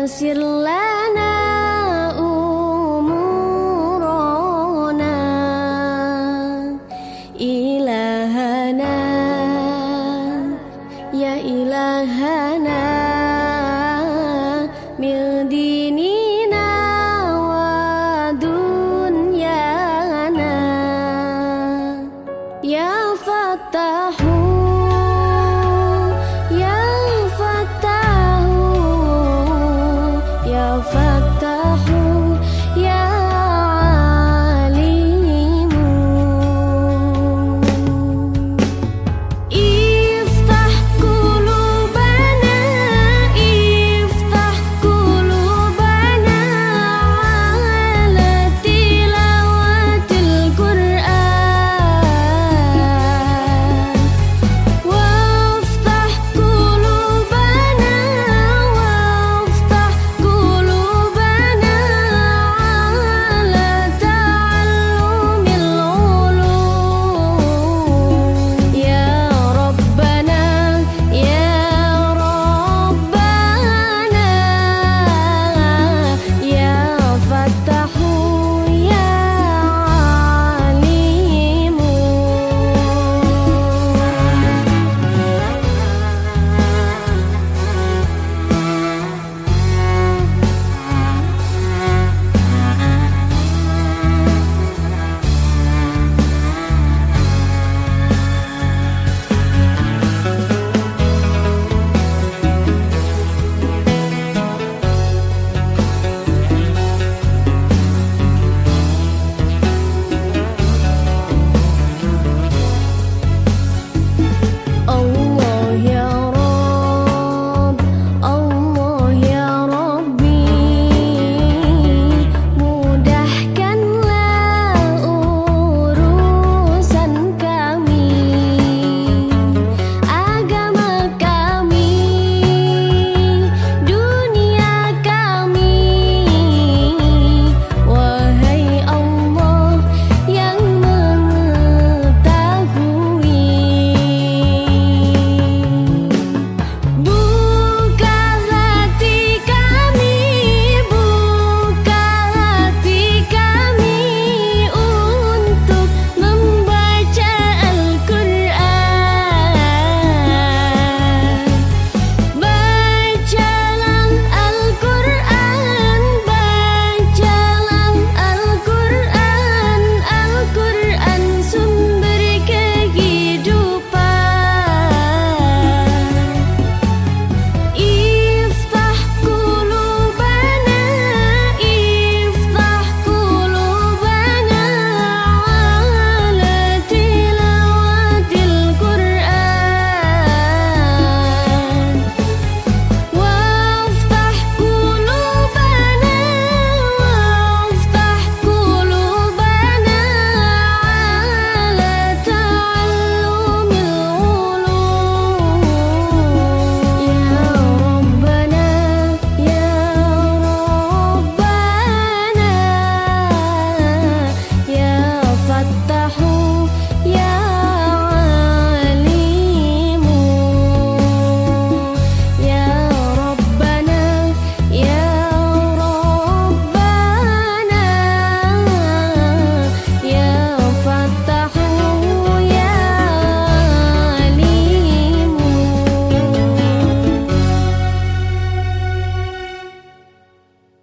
yasirlana umurona ilahana ya ilahana.